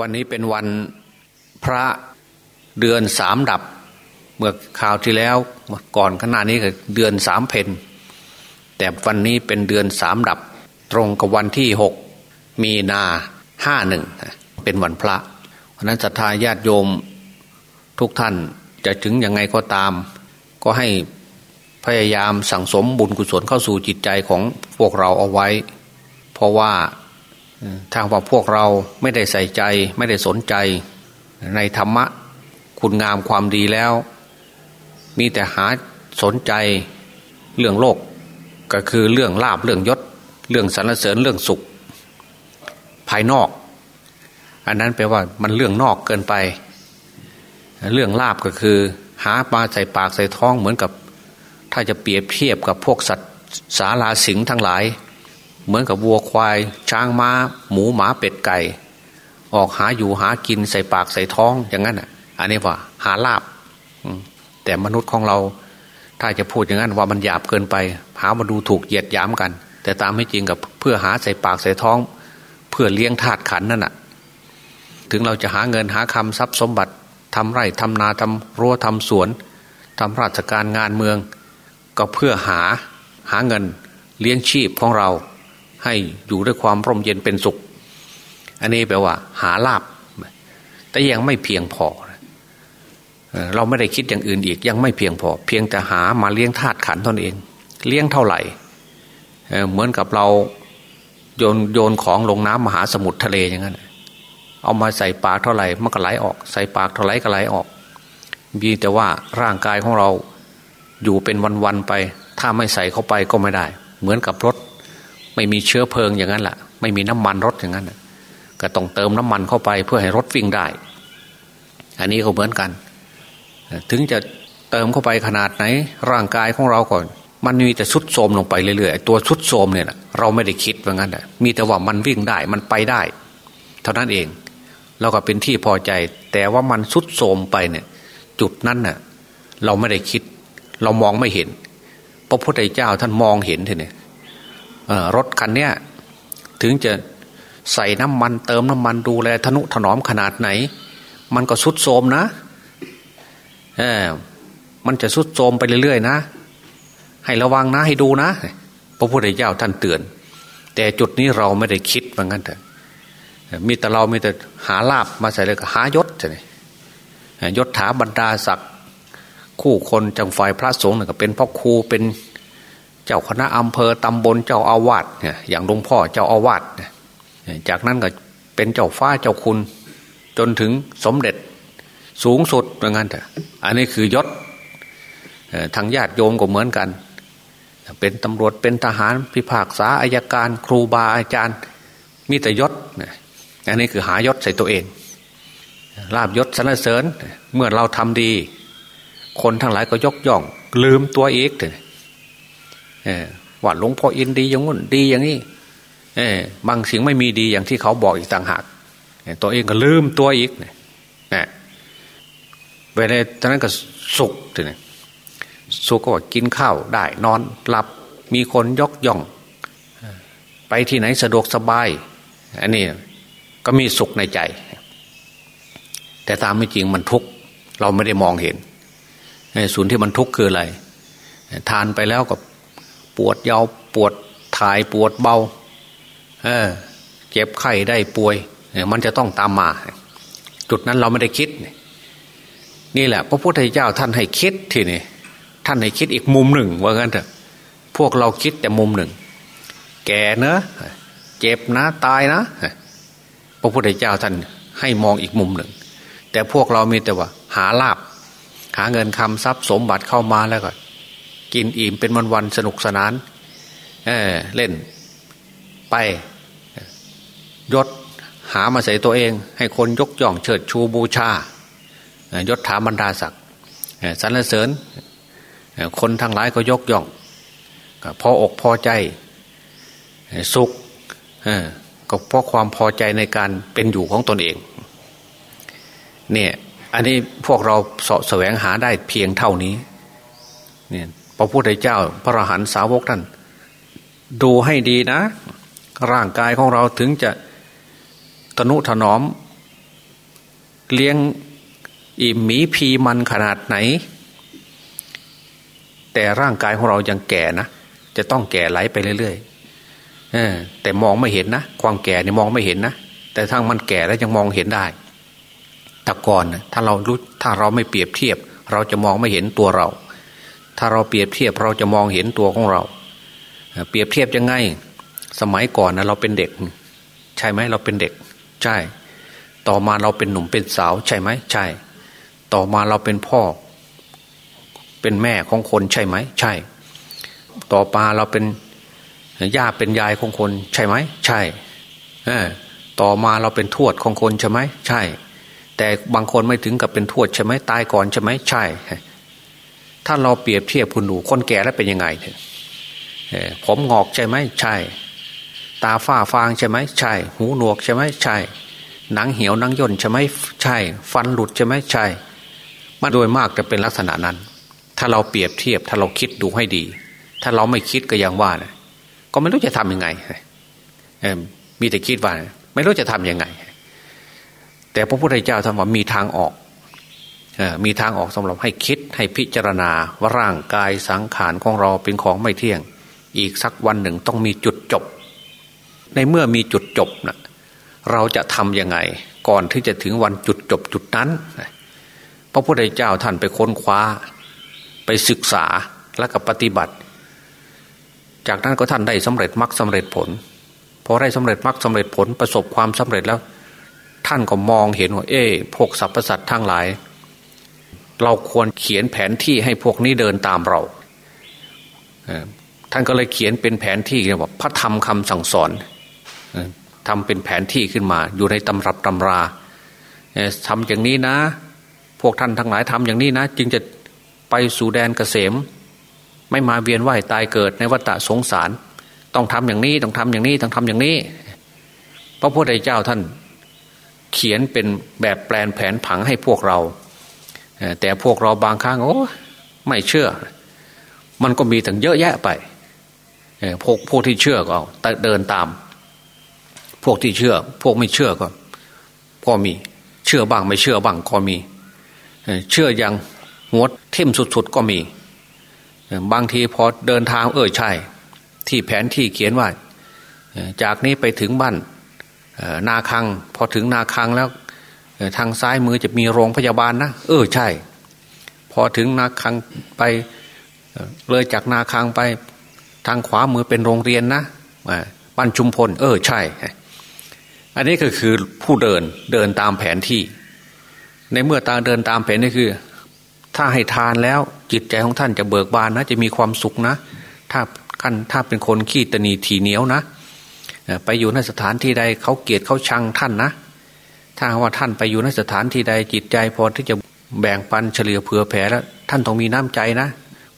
วันนี้เป็นวันพระเดือนสามดับ เมื่อข่าวที่แล้วก่อนขณะนี้ก็เดือนสามเพนแต่วันนี้เป็นเดือนสามดับ ตรงกับวันที่หกมีนาห้าหนึ่งเป็นวันพระ เพราะนั้นศรัทธาญาติโยมทุกท่านจะถึงยังไงก็ตาม ก็ให้พยายามสั่งสมบุญกุศลเข้าสู่จิตใจของพวกเราเอาไว้ เพราะว่า ทางว่าพวกเราไม่ได้ใส่ใจ ไม่ได้สนใจในธรรมะคุณงามความดีแล้ว มีแต่หาสนใจเรื่องโลก ก็คือเรื่องลาบเรื่องยศ เรื่องสรรเสริญเรื่องสุข ภายนอก อันนั้นแปลว่ามันเรื่องนอกเกินไป เรื่องลาบก็คือ หาปลาใส่ปากใส่ท้องเหมือนกับ ถ้าจะเปรียบเทียบกับพวกสัตว์สาราสิงทั้งหลาย เหมือนกับวัวควาย ช้างม้า หมูหมาเป็ดไก่ ออกหาอยู่หากินใส่ปากใส่ท้องอย่างนั้นอะ อันนี้ว่า หาลาบแต่มนุษย์ของเรา ถ้าจะพูดอย่างนั้นว่ามันหยาบเกินไป หามาดูถูกเหยียดย้ำกัน แต่ตามไม่จริงกับเพื่อหาใส่ปากใส่ท้อง เพื่อเลี้ยงธาตุขันนั่นน่ะ ถึงเราจะหาเงินหาคำทรัพย์สมบัติทำไร่ทำนาทำรั้วทำสวนทำราชการงานเมือง ก็เพื่อหาหาเงินเลี้ยงชีพของเรา ให้อยู่ด้วยความร่มเย็นเป็นสุข อันนี้แปลว่า หาลาบ แต่ยังไม่เพียงพอ เราไม่ได้คิดอย่างอื่นอีก ยังไม่เพียงพอ เพียงแต่หามาเลี้ยงธาตุขันตนเอง เลี้ยงเท่าไหร่ เหมือนกับเราโยนโยนของลงน้ำมหาสมุทรทะเลอย่างนั้นเอามาใส่ปากเท่าไหร่มันก็ไหลออก ใส่ปากเท่าไหร่ก็ไหลออกมีแต่ว่าร่างกายของเราอยู่เป็นวันๆไป ถ้าไม่ใส่เข้าไปก็ไม่ได้ เหมือนกับรถ ไม่มีเชื้อเพลิงอย่างนั้นแหละไม่มีน้ำมันรถอย่างนั้นก็ต้องเติมน้ำมันเข้าไปเพื่อให้รถวิ่งได้ อันนี้ก็เหมือนกัน ถึงจะเติมเข้าไปขนาดไหน ร่างกายของเราก่อน มันมีแต่สุดโทมลงไปเรื่อยๆตัวสุดโทมเนี่ยเราไม่ได้คิดว่างั้นมีแต่ว่ามันวิ่งได้มันไปได้ เท่านั้นเองเราก็เป็นที่พอใจ แต่ว่ามันสุดโทมไปเนี่ย จุดนั้นน่ะ เราไม่ได้คิด เรามองไม่เห็นพระพุทธเจ้าท่านมองเห็นเทีเนี่ย รถคันเนี้ยถึงจะใส่น้ำมันเติมน้ำมันดูแลทนุถนอมขนาดไหน มันก็สุดโทมนะเออมันจะสุดโทมไปเรื่อยๆนะ ให้ระวังนะให้ดูนะ พระพุทธเจ้าท่านเตือน แต่จุดนี้เราไม่ได้คิดเหมือนกันเถอะมีแต่เรามีแต่หาลาบมาใส่เลยก็หายศใช่ไหมยศถาบรรดาศักดิ์คู่คนจังฝ่ายพระสงฆ์ก็เป็นพ่อครูเป็น เจ้าคณะอำเภอตำบลเจ้าอาวาสเนี่ยอย่างหลวงพ่อเจ้าอาวาสเนี่ยจากนั้นก็เป็นเจ้าฟ้าเจ้าคุณ จนถึงสมเด็จสูงสุดเหมือนกันเถอะอันนี้คือยศทางญาติโยมก็เหมือนกัน เป็นตำรวจเป็นทหารพิพากษาอายการ ครูบาอาจารย์มีแต่ยศอันนี้คือหายศใส่ตัวเองลาบยศสรรเสริญเมื่อเราทำดี คนทั้งหลายก็ยกย่อง ลืมตัวเอกเลย ว่าหลวงพ่ออินดีอย่างนู้นดีอย่างนี้บางสิ่งไม่มีดีอย่างที่เขาบอกอีกต่างหากตัวเองก็ลืมตัวอีกเนี่ยเวลาตอนนั้นก็สุขเลยสุขก็ว่ากินข้าวได้ นอนหลับมีคนยกย่อง ไปที่ไหนสะดวกสบาย อันนี้ก็มีสุขในใจ แต่ตามไม่จริงมันทุกข์เราไม่ได้มองเห็นส่วนที่มันทุกข์คืออะไร ทานไปแล้วก็ ปวดยาวปวดถ่ายปวดเบาเออเจ็บไข้ได้ป่วยเนี่ยมันจะต้องตามมา จุดนั้นเราไม่ได้คิด นี่แหละ พระพุทธเจ้าท่านให้คิดทีนี่ท่านให้คิดอีกมุมหนึ่ง ว่างั้นเถอะพวกเราคิดแต่มุมหนึ่ง แก่เนอะเจ็บนะตายนะ พระพุทธเจ้าท่านให้มองอีกมุมหนึ่ง แต่พวกเรามีแต่ว่า หาลาบหาเงินคำทรัพย์สมบัติเข้ามาแล้วก็ กินอิ่มเป็นวันวันสนุกสนานเเล่นไปยศหามาใส่ตัวเอง ให้คนยกย่องเชิดชูบูชายศถาบรรดาศักดิ์สรรเสริญ คนทั้งหลายก็ยกย่องพออกพอใจสุขก็เพราะความพอใจในการเป็นอยู่ของตนเอง เนี่ย อันนี้พวกเราสะแสวงหาได้เพียงเท่านี้ เนี่ย ระพุทธเจ้า พระอรหันตสาวกท่านดูให้ดีนะ ร่างกายของเราถึงจะตนุถนอม เลี้ยงอิ่มหมีพีมันขนาดไหน แต่ร่างกายของเรายังแก่นะ จะต้องแก่ไหลไปเรื่อยๆเออแต่มองไม่เห็นนะ ความแก่เนี่ยมองไม่เห็นนะ แต่ทั้งมันแก่แล้วยังมองเห็นได้แต่ก่อนถ้าเรารู้ถ้าเราไม่เปรียบเทียบ เราจะมองไม่เห็นตัวเรา ถ้าเราเปรียบเทียบเราจะมองเห็นตัวของเรา เปรียบเทียบยังไง สมัยก่อนนะเราเป็นเด็ก ใช่ไหมเราเป็นเด็ก ใช่ ต่อมาเราเป็นหนุ่มเป็นสาว ใช่ไหมใช่ ต่อมาเราเป็นพ่อ เป็นแม่ของคนใช่ไหม ใช่ ต่อมาเราเป็นย่าเป็นยายของคน ใช่ไหมใช่ต่อมาเราเป็นทวดของคนใช่ไหมใช่ แต่บางคนไม่ถึงกับเป็นทวดใช่ไหมตายก่อนใช่ไหมใช่ ถ้าเราเปรียบเทียบคุณดูคนแก่แล้วเป็นยังไงผมงอกใช่ไหมใช่ ตาฝ้าฟางใช่ไหมใช่ หูหนวกใช่ไหมใช่ หนังเหี่ยวหนังย่นใช่ไหมใช่ ฟันหลุดใช่ไหมใช่มาโดยมากจะเป็นลักษณะนั้น ถ้าเราเปรียบเทียบถ้าเราคิดดูให้ดี ถ้าเราไม่คิดก็ยังว่านะก็ไม่รู้จะทํำยังไงมีแต่คิดว่า ไม่รู้จะทํำยังไง แต่พระพุทธเจ้าท่านว่ามีทางออก มีทางออกสำหรับให้คิดให้พิจารณาว่าร่างกายสังขารของเราเป็นของไม่เที่ยง อีกสักวันหนึ่งต้องมีจุดจบ ในเมื่อมีจุดจบนะเราจะทำยังไง ก่อนที่จะถึงวันจุดจบจุดนั้น พระพุทธเจ้าท่านไปค้นคว้า ไปศึกษาและก็ปฏิบัติ จากนั้นก็ท่านได้สำเร็จมรรคสาเร็จผลพอได้สำเร็จมรรคสาเร็จผลประสบความสำเร็จแล้ว ท่านก็มองเห็นว่าเอ๊พวกสรรพสัตว์ทั้งหลาย เราควรเขียนแผนที่ให้พวกนี้เดินตามเราท่านก็เลยเขียนเป็นแผนที่เรียกว่าพระธรรมคำสั่งสอนทำเป็นแผนที่ขึ้นมา อยู่ในตำรับตำราทำอย่างนี้นะ พวกท่านทั้งหลายทำอย่างนี้นะ จึงจะไปสู่แดนเกษม ไม่มาเวียนว่ายตายเกิดในวัฏสงสาร ต้องทำอย่างนี้ต้องทำอย่างนี้ต้องทำอย่างนี้ พระพุทธเจ้าท่านเขียนเป็นแบบแปลนแผนผังให้พวกเรา แต่พวกเราบางครั้งโอ้ไม่เชื่อ มันก็มีถึงเยอะแยะไปพวกพวกที่เชื่อก็เดินตาม พวกที่เชื่อ พวกไม่เชื่อก็ก็มีเชื่อบ้างไม่เชื่อบ้างก็มีเชื่ออย่างหัวเท่มสุดๆก็มี บางทีพอเดินทางเออใช่ ที่แผนที่เขียนว่า จากนี้ไปถึงบ้านนาคัง พอถึงนาคังแล้ว ทางซ้ายมือจะมีโรงพยาบาลนะเออใช่ พอถึงนาคังไปเลยจากนาคังไป ทางขวามือเป็นโรงเรียนนะบ้านชุมพล เออใช่ อันนี้ก็คือผู้เดินเดินตามแผนที่ ในเมื่อตาเดินตามแผนนี่คือ ถ้าให้ทานแล้วจิตใจของท่านจะเบิกบานนะ จะมีความสุขนะ ถ้าท่านถ้าเป็นคนขี้ตนีทีเหนียวนะไปอยู่ในสถานที่ใดเขาเกลียดเขาชังท่านนะ ถ้าว่าท่านไปอยู่ในสถานที่ใดจิตใจพอที่จะแบ่งปันเฉลี่ยเผื่อแผ่แล้ว ท่านต้องมีน้ำใจนะ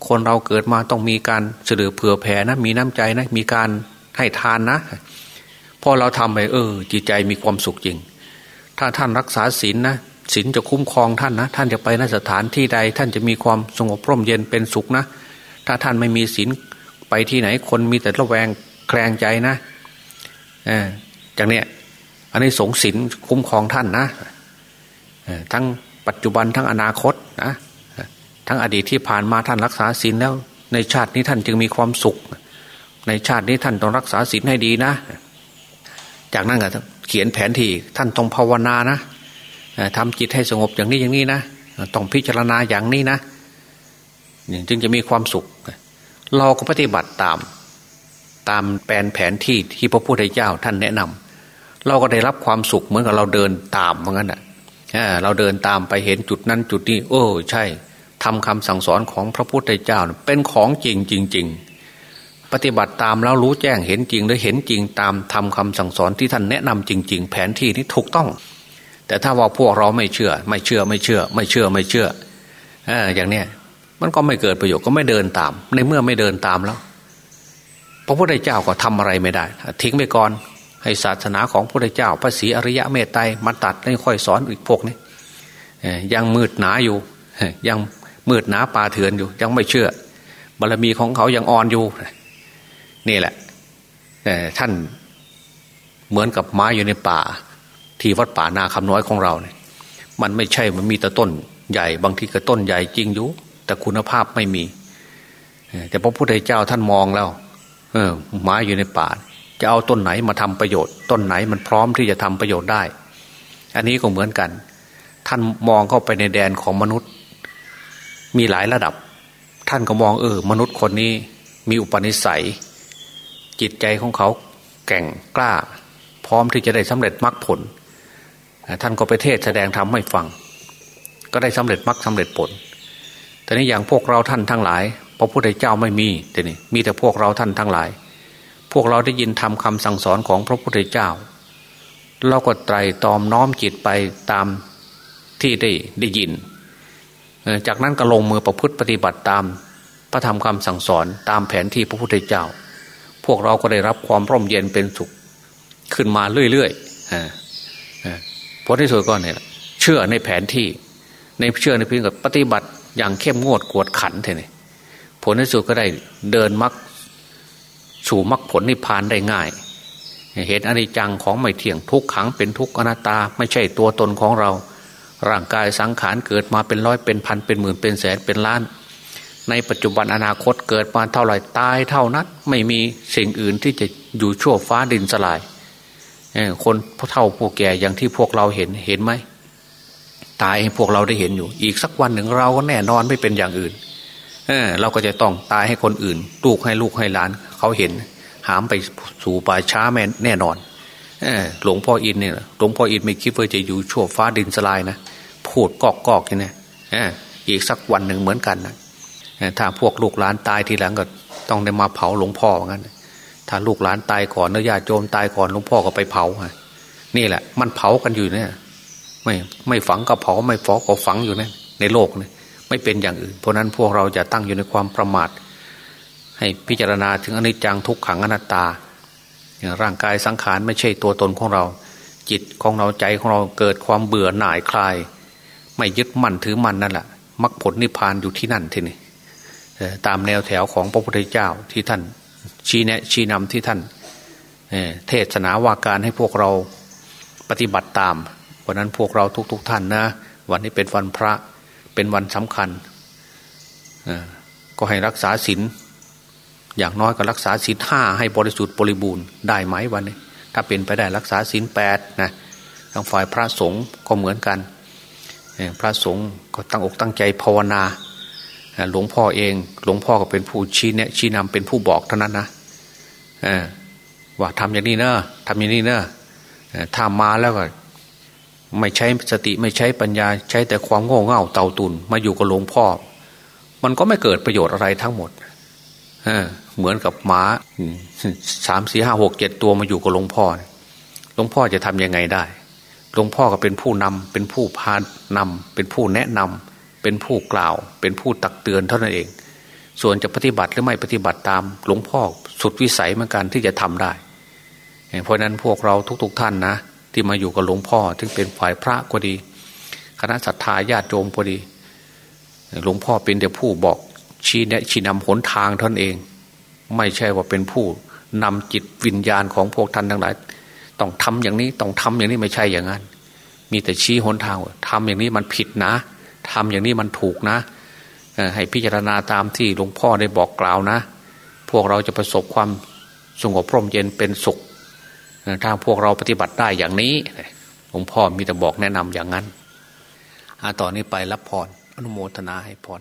คนเราเกิดมาต้องมีการเฉลี่ยเผื่อแผ่นะมีน้ำใจนะ มีการให้ทานนะพอเราทำไปเออ จิตใจมีความสุขจริง ถ้าท่านรักษาศีลนะศีลจะคุ้มครองท่านนะ ท่านจะไปในสถานที่ใด ท่านจะมีความสงบร่มเย็นเป็นสุขนะ ถ้าท่านไม่มีศีลไปที่ไหนคนมีแต่ระแวงแคลงใจนะเอจากเนี้ย อันนี้สงสินคุ้มครองท่านนะทั้งปัจจุบันทั้งอนาคตนะทั้งอดีตที่ผ่านมาท่านรักษาศีลแล้ว ในชาตินี้ท่านจึงมีความสุข ในชาตินี้ท่านต้องรักษาศีลให้ดีนะ จากนั้นก็เขียนแผนที่ท่านต้องภาวนานะทำจิตให้สงบอย่างนี้อย่างนี้นะต้องพิจารณาอย่างนี้นะจึงจะมีความสุข เราก็ปฏิบัติตาม ตามแผนแผนที่ที่พระพุทธเจ้าท่านแนะนำ เราก็ได้รับความสุขเหมือนกับเราเดินตามเหมือนกันอะเราเดินตามไปเห็นจุดนั้นจุดนี้ โอ้ ใช่ทำคำสั่งสอนของพระพุทธเจ้าเป็นของจริงจริงๆปฏิบัติตามแล้วรู้แจ้งเห็นจริงหรือเห็นจริงตามทำคำสั่งสอนที่ท่านแนะนำจริง ๆ แผนที่นี้ถูกต้อง แต่ถ้าว่าพวกเราไม่เชื่อ ไม่เชื่อไม่เชื่อ ไม่เชื่อไม่เชื่ออย่างเนี้ยมันก็ไม่เกิดประโยชน์ก็ไม่เดินตาม ในเมื่อไม่เดินตามแล้ว พระพุทธเจ้าก็ทำอะไรไม่ได้ ทิ้งไปก่อน ให้ศาสนาของพระพุทธเจ้าพระศรีอริยะเมตไตรมาตัดแล้ค่อยสอนอีกพวกนี้ยังมืดหนาอยู่ ยังมืดหนาป่าเถื่อนอยู่ ยังไม่เชื่อบารมีของเขายังอ่อนอยู่ นี่แหละท่านเหมือนกับไม้อยู่ในป่า ที่วัดป่านาคำน้อยของเราเนี่ยมันไม่ใช่มันมีแต่ต้นใหญ่บางทีก็ต้นใหญ่จริงอยู่ แต่คุณภาพไม่มีแต่พระพุทธเจ้าท่านมองแล้วเออไม้อยู่ในป่า จะเอาต้นไหนมาทำประโยชน์ ต้นไหนมันพร้อมที่จะทำประโยชน์ได้ อันนี้ก็เหมือนกัน ท่านมองเข้าไปในแดนของมนุษย์ มีหลายระดับ ท่านก็มองเออ มนุษย์คนนี้มีอุปนิสัย จิตใจของเขาแก่งกล้า พร้อมที่จะได้สำเร็จมรรคผล ท่านก็ไปเทศแสดงธรรมให้ฟัง ก็ได้สำเร็จมรรคสาเร็จผลแต่นี้อย่างพวกเราท่านทั้งหลายพระพุทธเจ้าไม่มีแต่นี่มีแต่พวกเราท่านทั้งหลาย พวกเราได้ยินทำคำสั่งสอนของพระพุทธเจ้า เราก็ไตรตอมน้อมจิตไปตามที่ได้ได้ยิน จากนั้นก็ลงมือประพฤติปฏิบัติตามพระธรรมคำสั่งสอนตามแผนที่พระพุทธเจ้า พวกเราก็ได้รับความร่มเย็นเป็นสุขขึ้นมาเรื่อยๆผลที่สุดก็เนี่ยเชื่อในแผนที่ในเชื่อในพียงกับปฏิบัติอย่างเข้มงวดกวดขันเท่นี่ผลที่สุดก็ได้เดินมัก สู่มักผลนิพพานได้ง่าย เห็นอนิจจังของไม่เที่ยงทุกขังเป็นทุกอนัตตา ไม่ใช่ตัวตนของเรา ร่างกายสังขารเกิดมาเป็นร้อยเป็นพันเป็นหมื่นเป็นแสนเป็นล้าน ในปัจจุบันอนาคตเกิดมาเท่าไหร่ตายเท่านั้นไม่มีสิ่งอื่นที่จะอยู่ชั่วฟ้าดินสลายคนเท่าผู้แก่อย่างที่พวกเราเห็นเห็นไหมตายให้พวกเราได้เห็นอยู่ อีกสักวันหนึ่งเราก็แน่นอนไม่เป็นอย่างอื่นเออเราก็จะต้องตายให้คนอื่น ลูกให้ลูกให้หลาน เขาเห็น หามไปสู่ป่าช้าแม่แน่นอนหลวงพ่ออินเนี่ยหลวงพ่ออินไม่คิดว่าจะอยู่ชั่วฟ้าดินสลายนะพูดกอกกอกนี่เอออีกสักวันหนึ่งเหมือนกันนะถ้าพวกลูกหลานตายทีหลังก็ต้องได้มาเผาหลวงพ่อเหมือนกันถ้าลูกหลานตายก่อนเนื้อญาติโยมตายก่อนหลวงพ่อก็ไปเผานี่แหละ มันเผากันอยู่เนี่ย ไม่ไม่ฝังก็เผาไม่ฟอกก็ฝังอยู่เนี่ยในโลกเนี่ยไม่เป็นอย่างอื่น เพราะนั้นพวกเราจะตั้งอยู่ในความประมาท ให้พิจารณาถึงอนิจจังทุกขังอนัตตา ร่างกายสังขารไม่ใช่ตัวตนของเรา จิตของเราใจของเราเกิดความเบื่อหน่ายคลาย ไม่ยึดมั่นถือมั่นนั่นแหละมรรคผลนิพพานอยู่ที่นั่นทีนี้ตามแนวแถวของพระพุทธเจ้าที่ท่านชี้แนะชี้นำที่ท่านเทศนาว่าการให้พวกเราปฏิบัติตามวันนั้นพวกเราทุกๆทท่านนะ วันนี้เป็นวันพระเป็นวันสำคัญก็ให้รักษาศีล อย่างน้อยก็รักษาศีลห้าให้บริสุทธิ์บริบูรณ์ได้ไหมวันนี้ ถ้าเป็นไปได้รักษาศีลแปดนะทางฝ่ายพระสงฆ์ก็เหมือนกัน พระสงฆ์ก็ตั้งอกตั้งใจภาวนา หลวงพ่อเอง หลวงพ่อก็เป็นผู้ชี้เนี่ยชี้นำเป็นผู้บอกเท่านั้นนะว่าทำอย่างนี้เนอะทำอย่างนี้เนอะถ้ามาแล้วก็ไม่ใช้สติไม่ใช้ปัญญาใช้แต่ความโง่เง่าเต่าตุนมาอยู่กับหลวงพ่อ มันก็ไม่เกิดประโยชน์อะไรทั้งหมด เเหมือนกับหมาสามสี่ห้าหกเจ็ดตัวมาอยู่กับหลวงพ่อหลวงพ่อจะทํำยังไงได้หลวงพ่อก็เป็นผู้นำเป็นผู้พานำเป็นผู้แนะนำเป็นผู้กล่าว เป็นผู้ตักเตือนเท่านั้นเอง ส่วนจะปฏิบัติหรือไม่ปฏิบัติตาม หลวงพ่อสุดวิสัยเหมือนกันที่จะทำได้ เพราะนั้นพวกเราทุก ๆ ท่านนะที่มาอยู่กับหลวงพ่อถึงเป็นฝ่ายพระก็ดี คณะศรัทธาญาติโยมก็ดี หลวงพ่อเป็นแต่ผู้บอกชี้แนะชี้นำหนทางท่านเอง ไม่ใช่ว่าเป็นผู้นำจิตวิญญาณของพวกท่านทั้งหลาย ต้องทำอย่างนี้ต้องทำอย่างนี้ไม่ใช่อย่างนั้น มีแต่ชี้หนทางทำอย่างนี้มันผิดนะทำอย่างนี้มันถูกนะให้พิจารณาตามที่หลวงพ่อได้บอกกล่าวนะ พวกเราจะประสบความสงบพร่มเย็นเป็นสุขถ้าพวกเราปฏิบัติได้อย่างนี้หลวงพ่อมีแต่บอกแนะนำอย่างนั้นต่อนนี้ไปรับพรอนุโมทนาให้พร